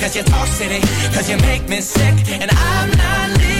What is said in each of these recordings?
Cause you talk city, cause you make me sick. And I'm not leaving.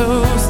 Close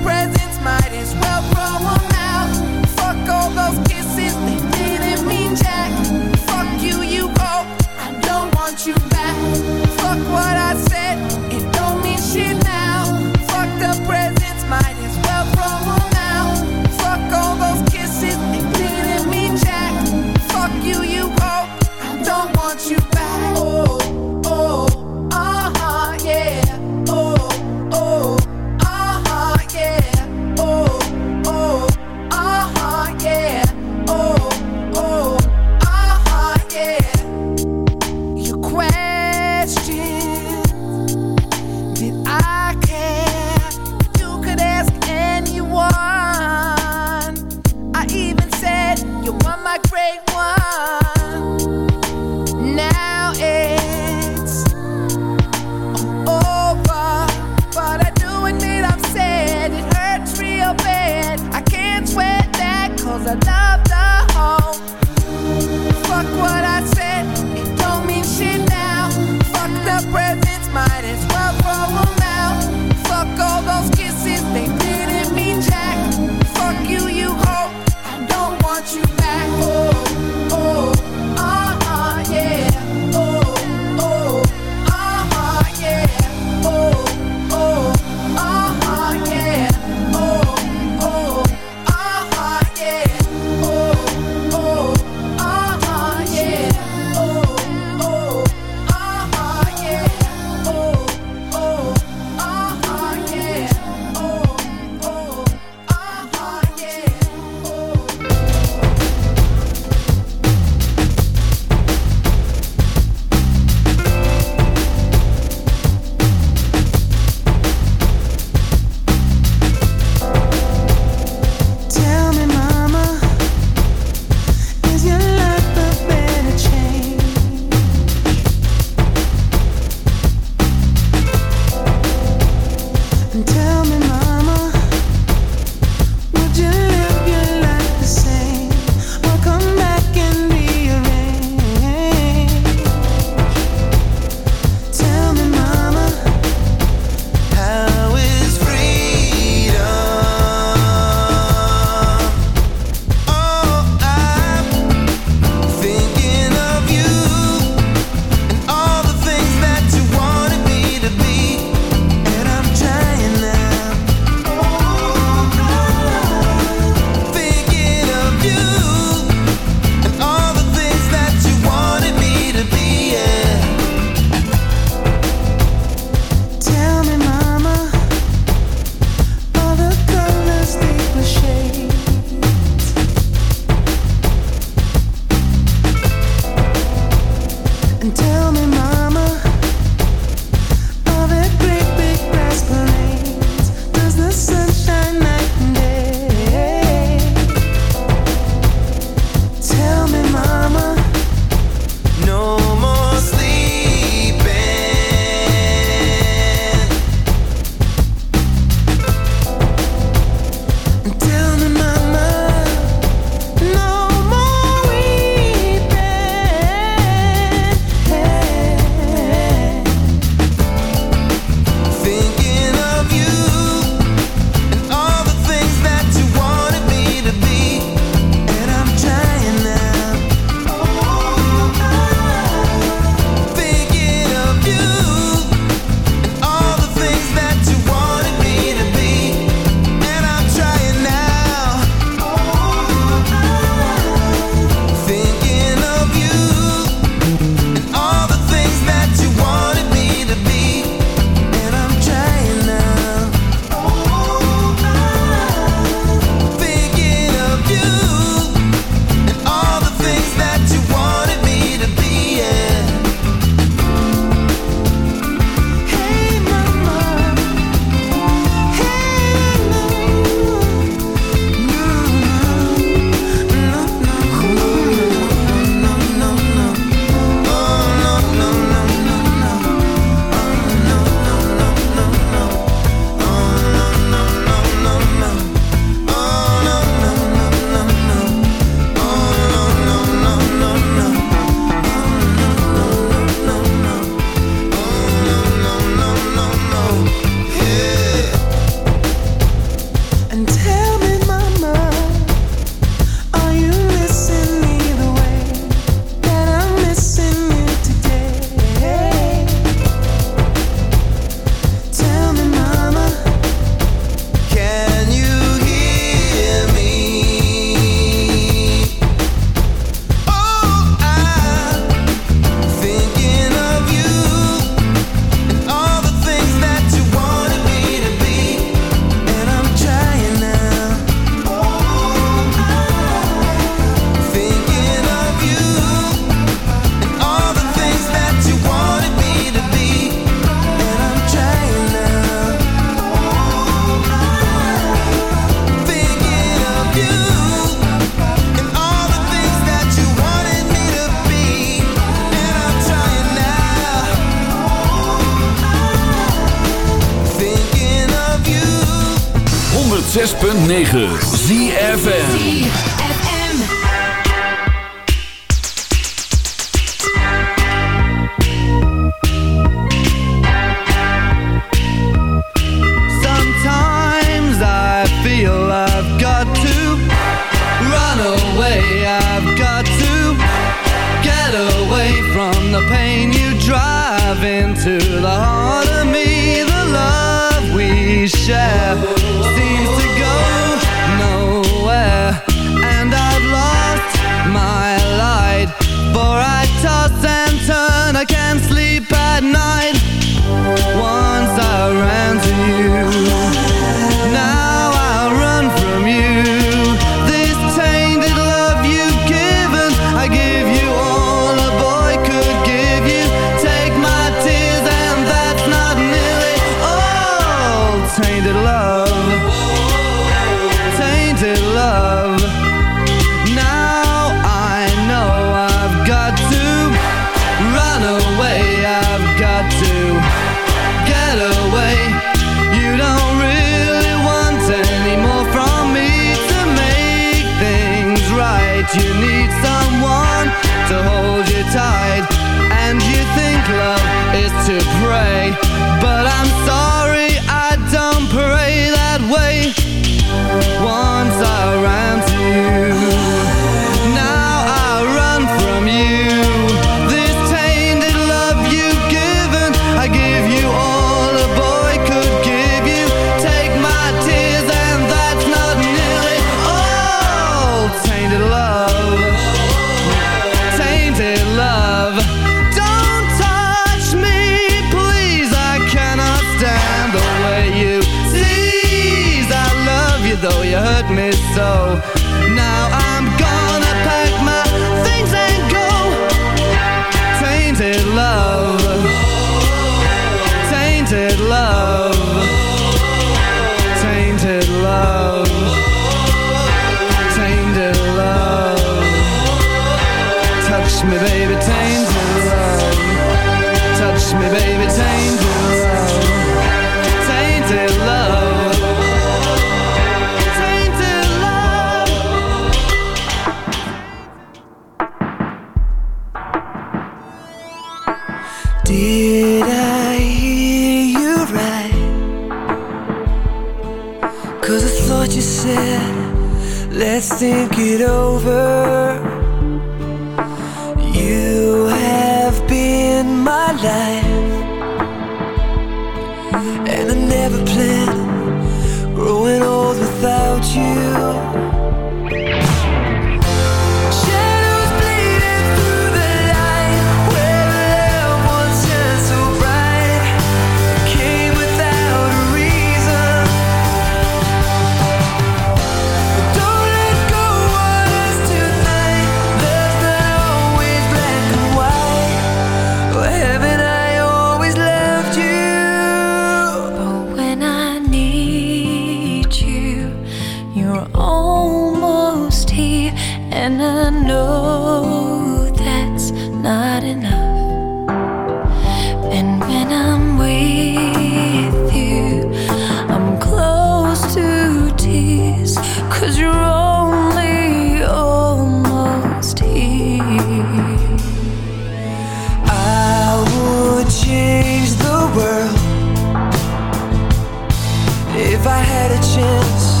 If I had a chance,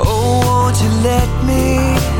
oh, won't you let me?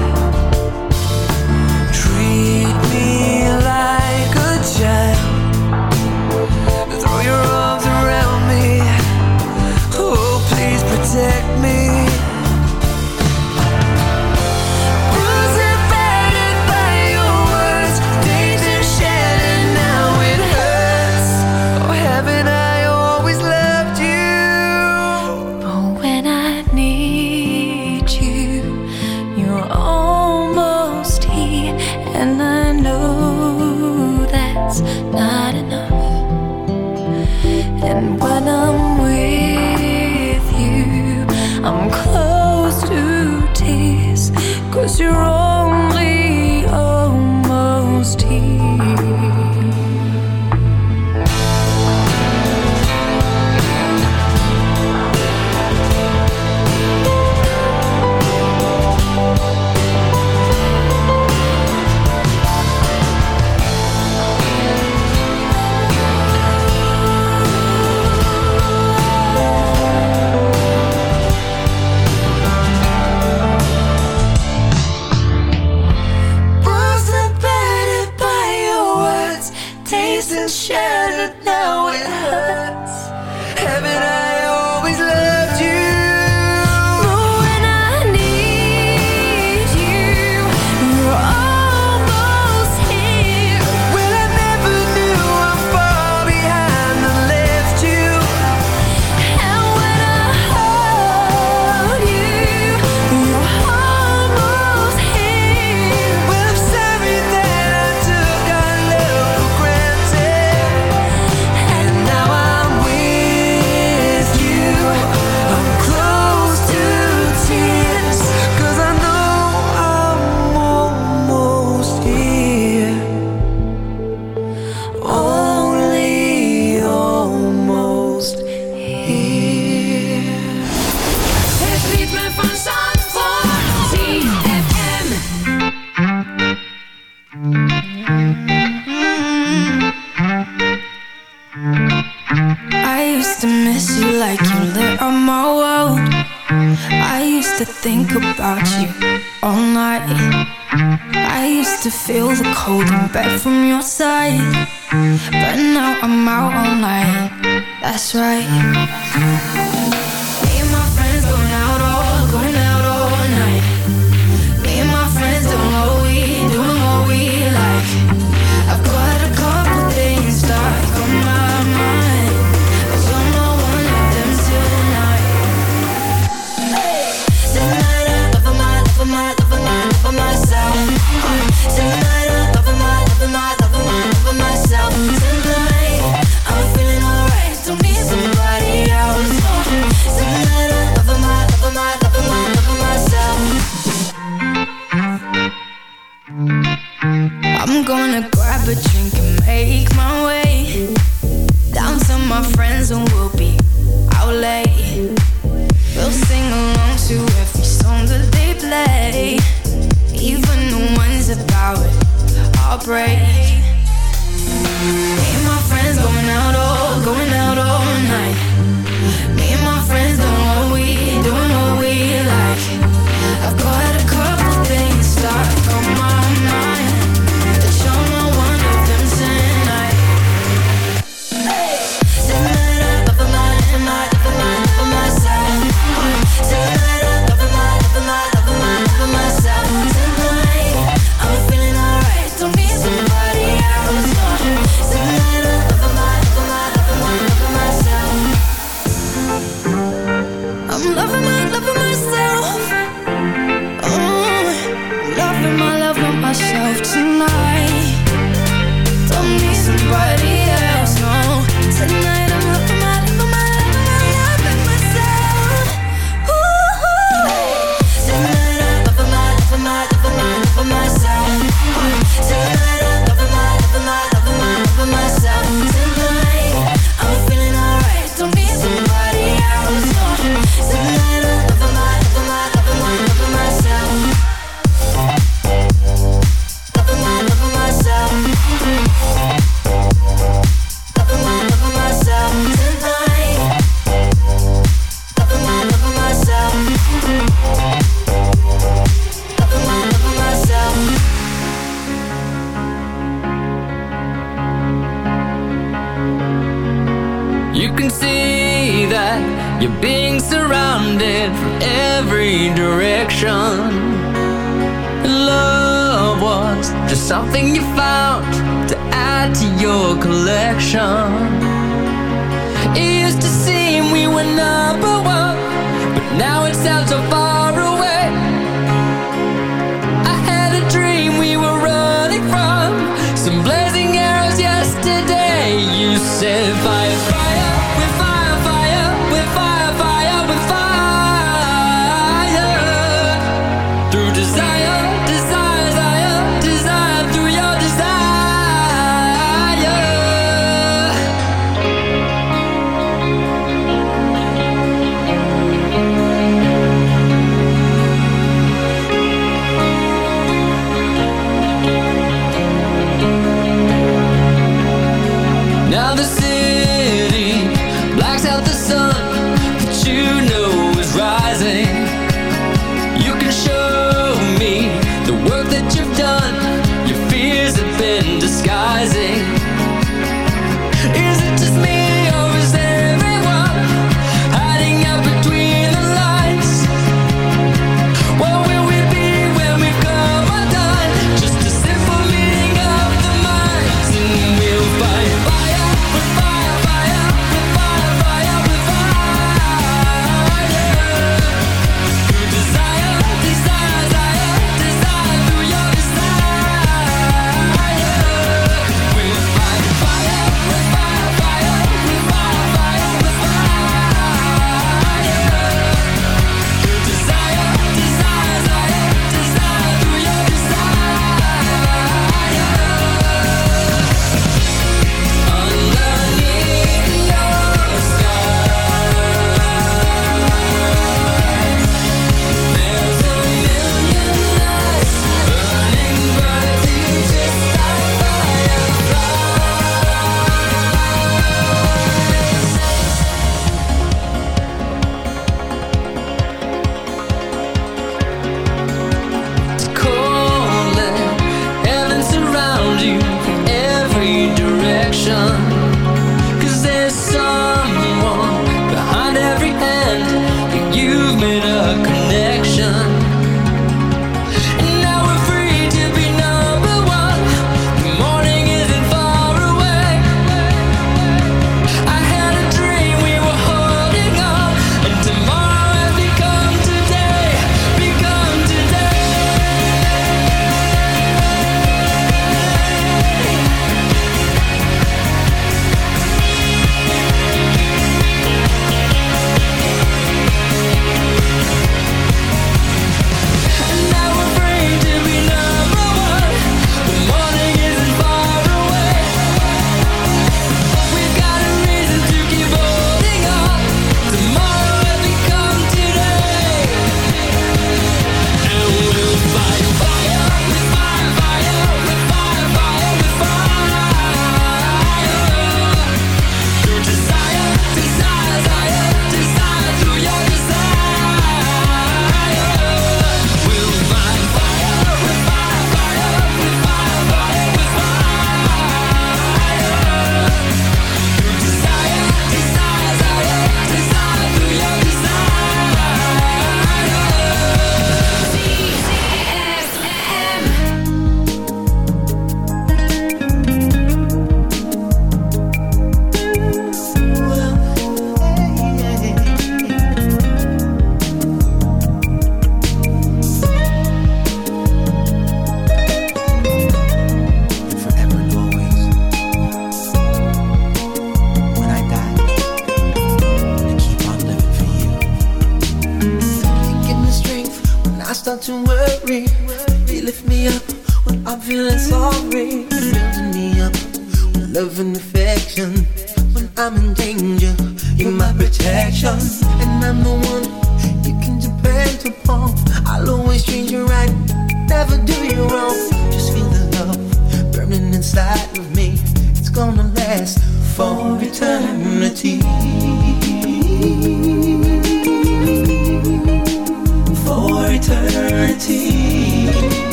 Feeling sorry. Building me up with love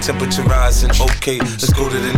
Temperature rising, okay, let's go to the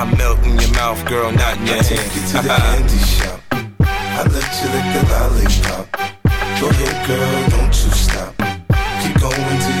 melt in your mouth, girl, not in your I. Take you to the candy shop. I let you lick the lollipop. Go ahead, girl, don't you stop. Keep going till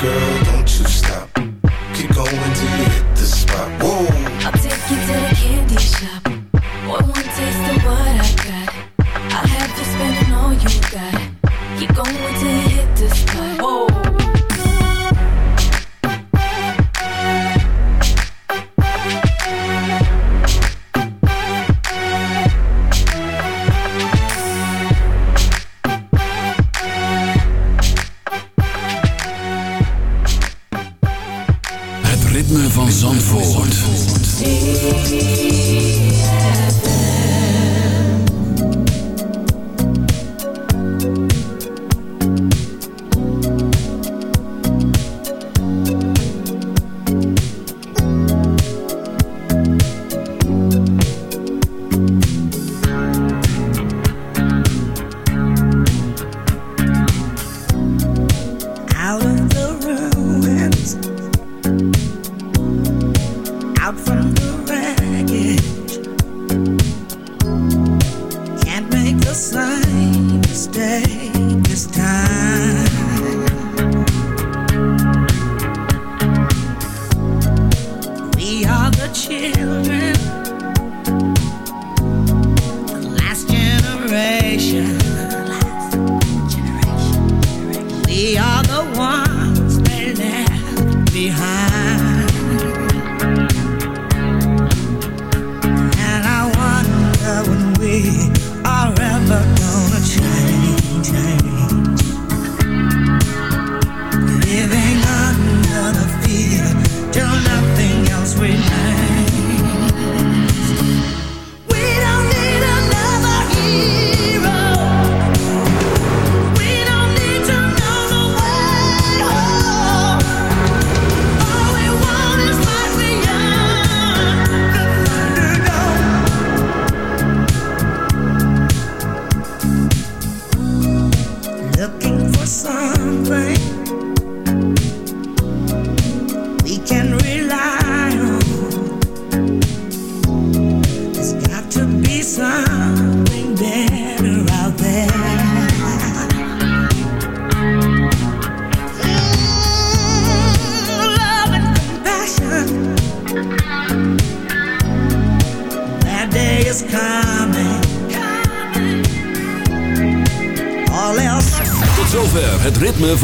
Girl, out from the